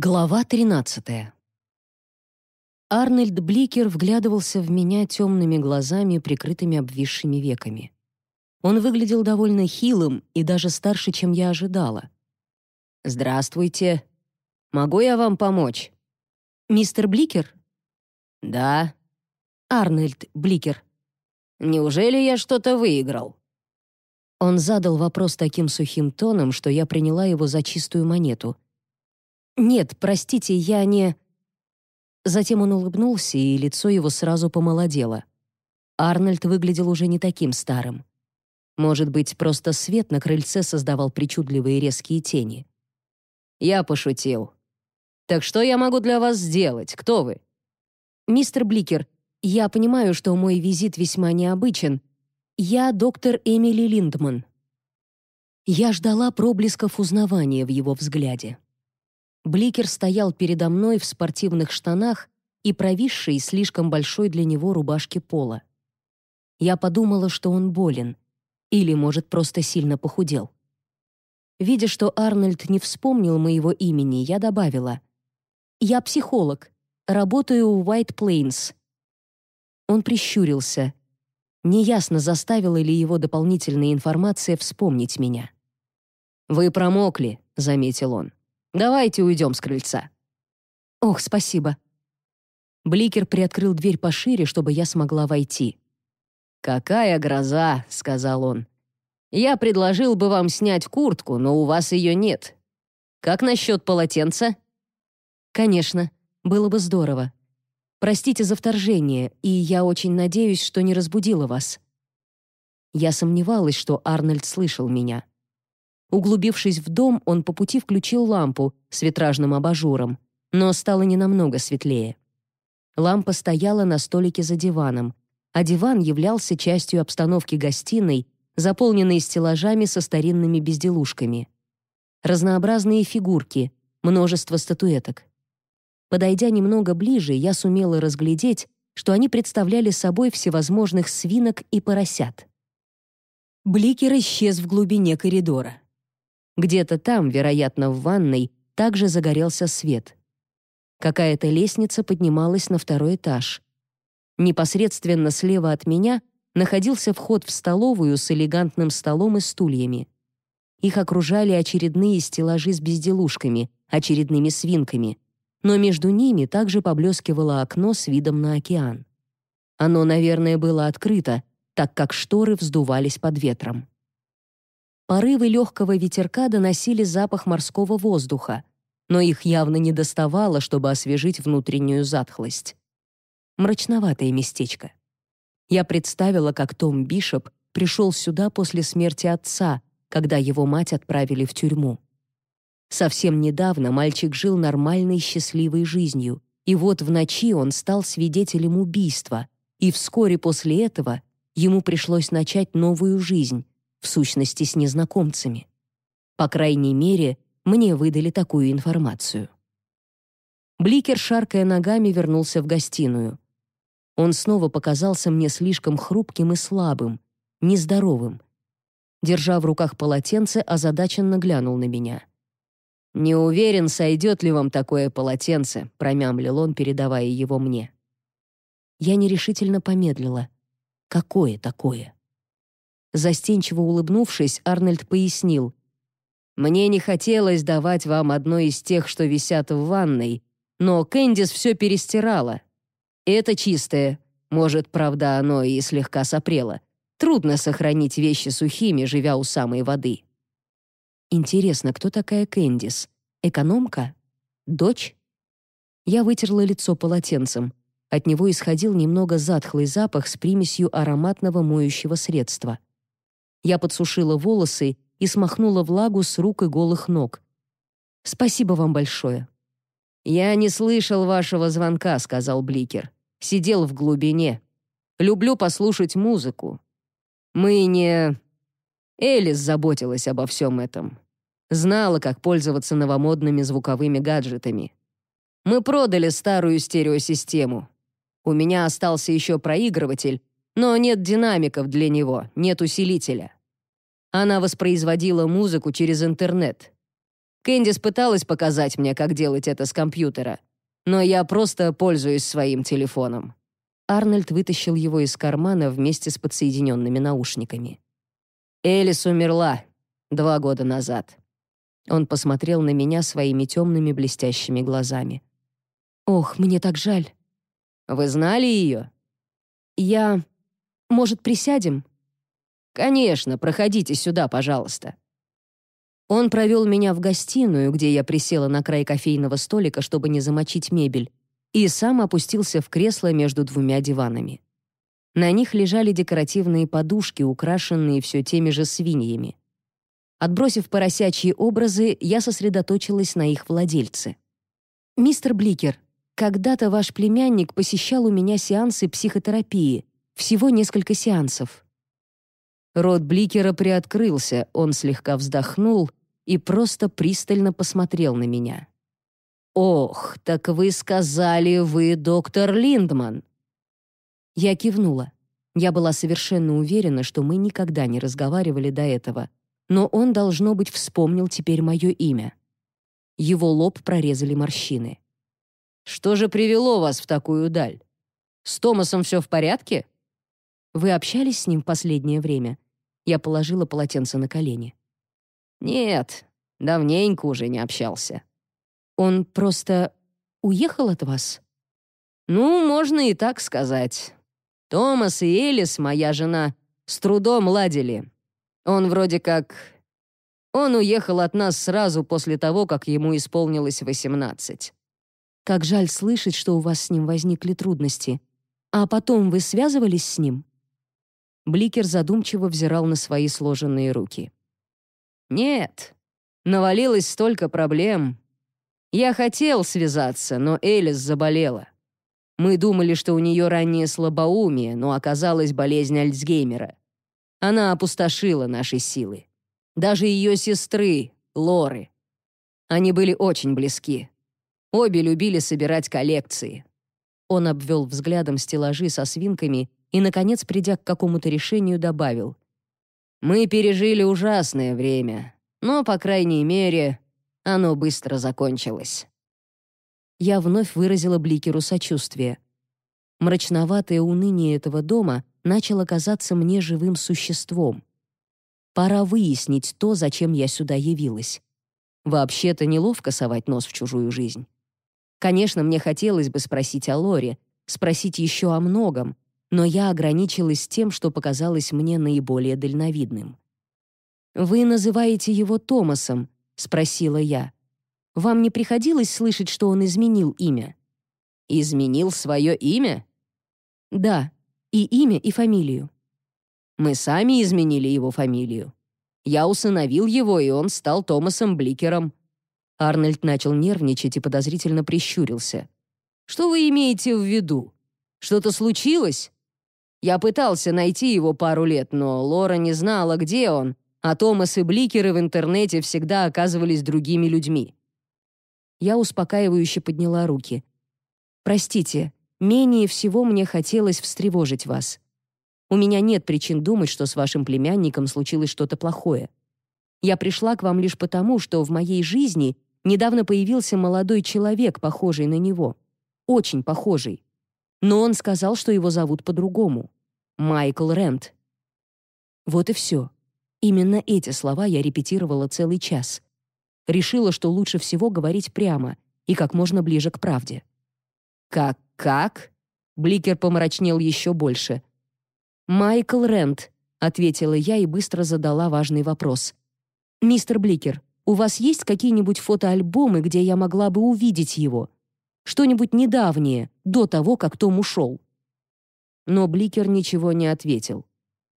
Глава 13. Арнольд Бликер вглядывался в меня темными глазами, прикрытыми обвисшими веками. Он выглядел довольно хилым и даже старше, чем я ожидала. «Здравствуйте. Могу я вам помочь?» «Мистер Бликер?» «Да». «Арнольд Бликер». «Неужели я что-то выиграл?» Он задал вопрос таким сухим тоном, что я приняла его за чистую монету — «Нет, простите, я не...» Затем он улыбнулся, и лицо его сразу помолодело. Арнольд выглядел уже не таким старым. Может быть, просто свет на крыльце создавал причудливые резкие тени. «Я пошутил. Так что я могу для вас сделать? Кто вы?» «Мистер Бликер, я понимаю, что мой визит весьма необычен. Я доктор Эмили Линдман». Я ждала проблесков узнавания в его взгляде. Бликер стоял передо мной в спортивных штанах и провисшей слишком большой для него рубашке пола. Я подумала, что он болен. Или, может, просто сильно похудел. Видя, что Арнольд не вспомнил моего имени, я добавила. «Я психолог. Работаю в White Plains». Он прищурился. Неясно, заставила ли его дополнительная информация вспомнить меня. «Вы промокли», — заметил он. Давайте уйдем с крыльца». «Ох, спасибо». Бликер приоткрыл дверь пошире, чтобы я смогла войти. «Какая гроза», — сказал он. «Я предложил бы вам снять куртку, но у вас ее нет. Как насчет полотенца?» «Конечно, было бы здорово. Простите за вторжение, и я очень надеюсь, что не разбудила вас». Я сомневалась, что Арнольд слышал меня. Углубившись в дом, он по пути включил лампу с витражным абажуром, но стало не намного светлее. Лампа стояла на столике за диваном, а диван являлся частью обстановки гостиной, заполненной стеллажами со старинными безделушками. Разнообразные фигурки, множество статуэток. Подойдя немного ближе, я сумела разглядеть, что они представляли собой всевозможных свинок и поросят. Бликер исчез в глубине коридора. Где-то там, вероятно, в ванной, также загорелся свет. Какая-то лестница поднималась на второй этаж. Непосредственно слева от меня находился вход в столовую с элегантным столом и стульями. Их окружали очередные стеллажи с безделушками, очередными свинками, но между ними также поблескивало окно с видом на океан. Оно, наверное, было открыто, так как шторы вздувались под ветром. Порывы легкого ветерка доносили запах морского воздуха, но их явно не доставало, чтобы освежить внутреннюю затхлость. Мрачноватое местечко. Я представила, как Том Бишоп пришел сюда после смерти отца, когда его мать отправили в тюрьму. Совсем недавно мальчик жил нормальной счастливой жизнью, и вот в ночи он стал свидетелем убийства, и вскоре после этого ему пришлось начать новую жизнь, в сущности с незнакомцами. По крайней мере, мне выдали такую информацию. Бликер, шаркая ногами, вернулся в гостиную. Он снова показался мне слишком хрупким и слабым, нездоровым. Держа в руках полотенце, озадаченно глянул на меня. «Не уверен, сойдет ли вам такое полотенце», — промямлил он, передавая его мне. Я нерешительно помедлила. «Какое такое?» Застенчиво улыбнувшись, Арнольд пояснил. «Мне не хотелось давать вам одно из тех, что висят в ванной, но Кэндис все перестирала. Это чистое. Может, правда, оно и слегка сопрело. Трудно сохранить вещи сухими, живя у самой воды». «Интересно, кто такая Кэндис? Экономка? Дочь?» Я вытерла лицо полотенцем. От него исходил немного затхлый запах с примесью ароматного моющего средства. Я подсушила волосы и смахнула влагу с рук и голых ног. «Спасибо вам большое». «Я не слышал вашего звонка», — сказал Бликер. «Сидел в глубине. Люблю послушать музыку. Мы не...» Элис заботилась обо всем этом. Знала, как пользоваться новомодными звуковыми гаджетами. Мы продали старую стереосистему. У меня остался еще проигрыватель, но нет динамиков для него, нет усилителя. Она воспроизводила музыку через интернет. Кэндис пыталась показать мне, как делать это с компьютера, но я просто пользуюсь своим телефоном». Арнольд вытащил его из кармана вместе с подсоединенными наушниками. «Элис умерла два года назад». Он посмотрел на меня своими темными блестящими глазами. «Ох, мне так жаль». «Вы знали ее?» «Я... Может, присядем?» «Конечно, проходите сюда, пожалуйста». Он провел меня в гостиную, где я присела на край кофейного столика, чтобы не замочить мебель, и сам опустился в кресло между двумя диванами. На них лежали декоративные подушки, украшенные все теми же свиньями. Отбросив поросячьи образы, я сосредоточилась на их владельце. «Мистер Бликер, когда-то ваш племянник посещал у меня сеансы психотерапии, всего несколько сеансов». Рот Бликера приоткрылся, он слегка вздохнул и просто пристально посмотрел на меня. «Ох, так вы сказали, вы доктор Линдман!» Я кивнула. Я была совершенно уверена, что мы никогда не разговаривали до этого, но он, должно быть, вспомнил теперь мое имя. Его лоб прорезали морщины. «Что же привело вас в такую даль? С Томасом все в порядке?» «Вы общались с ним в последнее время?» Я положила полотенце на колени. «Нет, давненько уже не общался». «Он просто уехал от вас?» «Ну, можно и так сказать. Томас и Элис, моя жена, с трудом ладили. Он вроде как... Он уехал от нас сразу после того, как ему исполнилось восемнадцать. Как жаль слышать, что у вас с ним возникли трудности. А потом вы связывались с ним? Бликер задумчиво взирал на свои сложенные руки. Нет, навалилось столько проблем. Я хотел связаться, но Элис заболела. Мы думали, что у нее раннее слабоумие, но оказалась болезнь Альцгеймера. Она опустошила наши силы. Даже ее сестры, Лоры. Они были очень близки. Обе любили собирать коллекции. Он обвел взглядом стеллажи со свинками и, наконец, придя к какому-то решению, добавил. «Мы пережили ужасное время, но, по крайней мере, оно быстро закончилось». Я вновь выразила Бликеру сочувствие. Мрачноватое уныние этого дома начало казаться мне живым существом. Пора выяснить то, зачем я сюда явилась. Вообще-то неловко совать нос в чужую жизнь. Конечно, мне хотелось бы спросить о Лоре, спросить еще о многом, но я ограничилась тем, что показалось мне наиболее дальновидным. «Вы называете его Томасом?» — спросила я. «Вам не приходилось слышать, что он изменил имя?» «Изменил свое имя?» «Да, и имя, и фамилию». «Мы сами изменили его фамилию. Я усыновил его, и он стал Томасом Бликером». Арнольд начал нервничать и подозрительно прищурился. «Что вы имеете в виду? Что-то случилось?» Я пытался найти его пару лет, но Лора не знала, где он, а Томас и Бликеры в интернете всегда оказывались другими людьми. Я успокаивающе подняла руки. «Простите, менее всего мне хотелось встревожить вас. У меня нет причин думать, что с вашим племянником случилось что-то плохое. Я пришла к вам лишь потому, что в моей жизни недавно появился молодой человек, похожий на него. Очень похожий. Но он сказал, что его зовут по-другому. Майкл Рент. Вот и все. Именно эти слова я репетировала целый час. Решила, что лучше всего говорить прямо и как можно ближе к правде. «Как? Как?» Бликер помрачнел еще больше. «Майкл Рент», — ответила я и быстро задала важный вопрос. «Мистер Бликер, у вас есть какие-нибудь фотоальбомы, где я могла бы увидеть его? Что-нибудь недавнее, до того, как Том ушел?» Но Бликер ничего не ответил.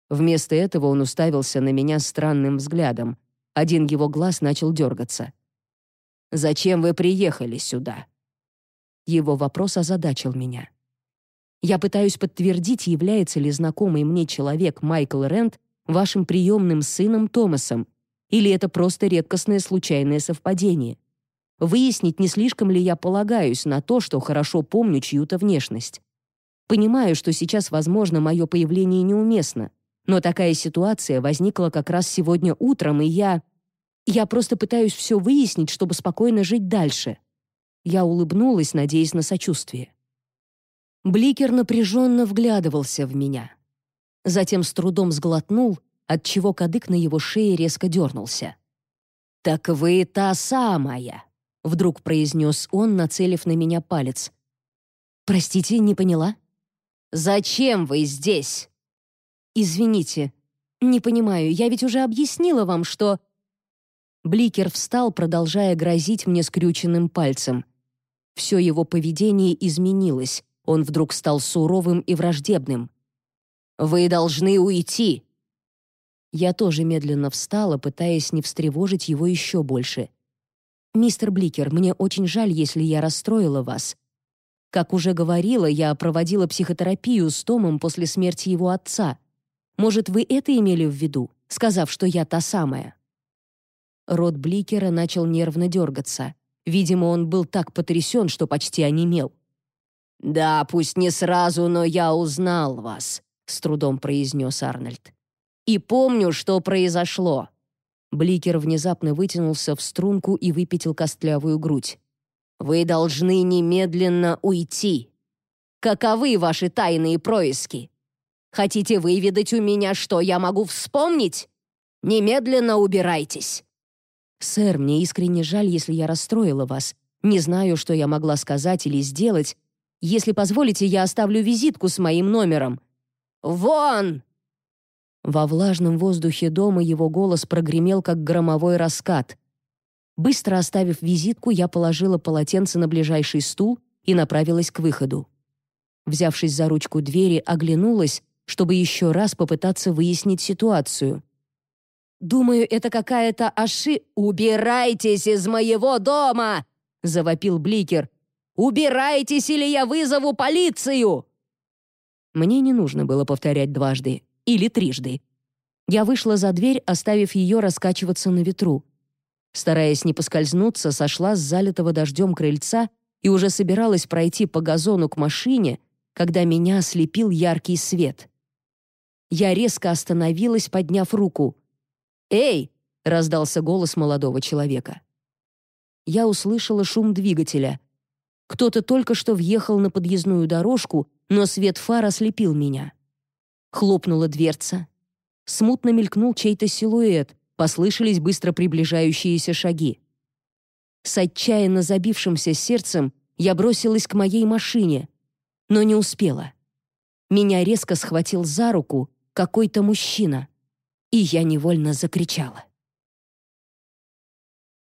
Вместо этого он уставился на меня странным взглядом. Один его глаз начал дергаться. «Зачем вы приехали сюда?» Его вопрос озадачил меня. Я пытаюсь подтвердить, является ли знакомый мне человек Майкл Рент вашим приемным сыном Томасом, или это просто редкостное случайное совпадение. Выяснить, не слишком ли я полагаюсь на то, что хорошо помню чью-то внешность. Понимаю, что сейчас, возможно, мое появление неуместно, но такая ситуация возникла как раз сегодня утром, и я... Я просто пытаюсь все выяснить, чтобы спокойно жить дальше». Я улыбнулась, надеясь на сочувствие. Бликер напряженно вглядывался в меня. Затем с трудом сглотнул, отчего кадык на его шее резко дернулся. «Так вы та самая!» — вдруг произнес он, нацелив на меня палец. «Простите, не поняла?» «Зачем вы здесь?» «Извините, не понимаю, я ведь уже объяснила вам, что...» Бликер встал, продолжая грозить мне скрюченным пальцем. Все его поведение изменилось, он вдруг стал суровым и враждебным. «Вы должны уйти!» Я тоже медленно встала, пытаясь не встревожить его еще больше. «Мистер Бликер, мне очень жаль, если я расстроила вас. Как уже говорила, я проводила психотерапию с Томом после смерти его отца. Может, вы это имели в виду, сказав, что я та самая?» Рот Бликера начал нервно дергаться. Видимо, он был так потрясен, что почти онемел. «Да, пусть не сразу, но я узнал вас», — с трудом произнес Арнольд. «И помню, что произошло». Бликер внезапно вытянулся в струнку и выпятил костлявую грудь. «Вы должны немедленно уйти. Каковы ваши тайные происки? Хотите выведать у меня, что я могу вспомнить? Немедленно убирайтесь!» «Сэр, мне искренне жаль, если я расстроила вас. Не знаю, что я могла сказать или сделать. Если позволите, я оставлю визитку с моим номером». «Вон!» Во влажном воздухе дома его голос прогремел, как громовой раскат. Быстро оставив визитку, я положила полотенце на ближайший стул и направилась к выходу. Взявшись за ручку двери, оглянулась, чтобы еще раз попытаться выяснить ситуацию. Думаю, это какая-то оши... «Убирайтесь из моего дома!» — завопил Бликер. «Убирайтесь, или я вызову полицию!» Мне не нужно было повторять дважды или трижды. Я вышла за дверь, оставив ее раскачиваться на ветру. Стараясь не поскользнуться, сошла с залитого дождем крыльца и уже собиралась пройти по газону к машине, когда меня ослепил яркий свет. Я резко остановилась, подняв руку. «Эй!» — раздался голос молодого человека. Я услышала шум двигателя. Кто-то только что въехал на подъездную дорожку, но свет фар ослепил меня. Хлопнула дверца. Смутно мелькнул чей-то силуэт, послышались быстро приближающиеся шаги. С отчаянно забившимся сердцем я бросилась к моей машине, но не успела. Меня резко схватил за руку какой-то мужчина и я невольно закричала.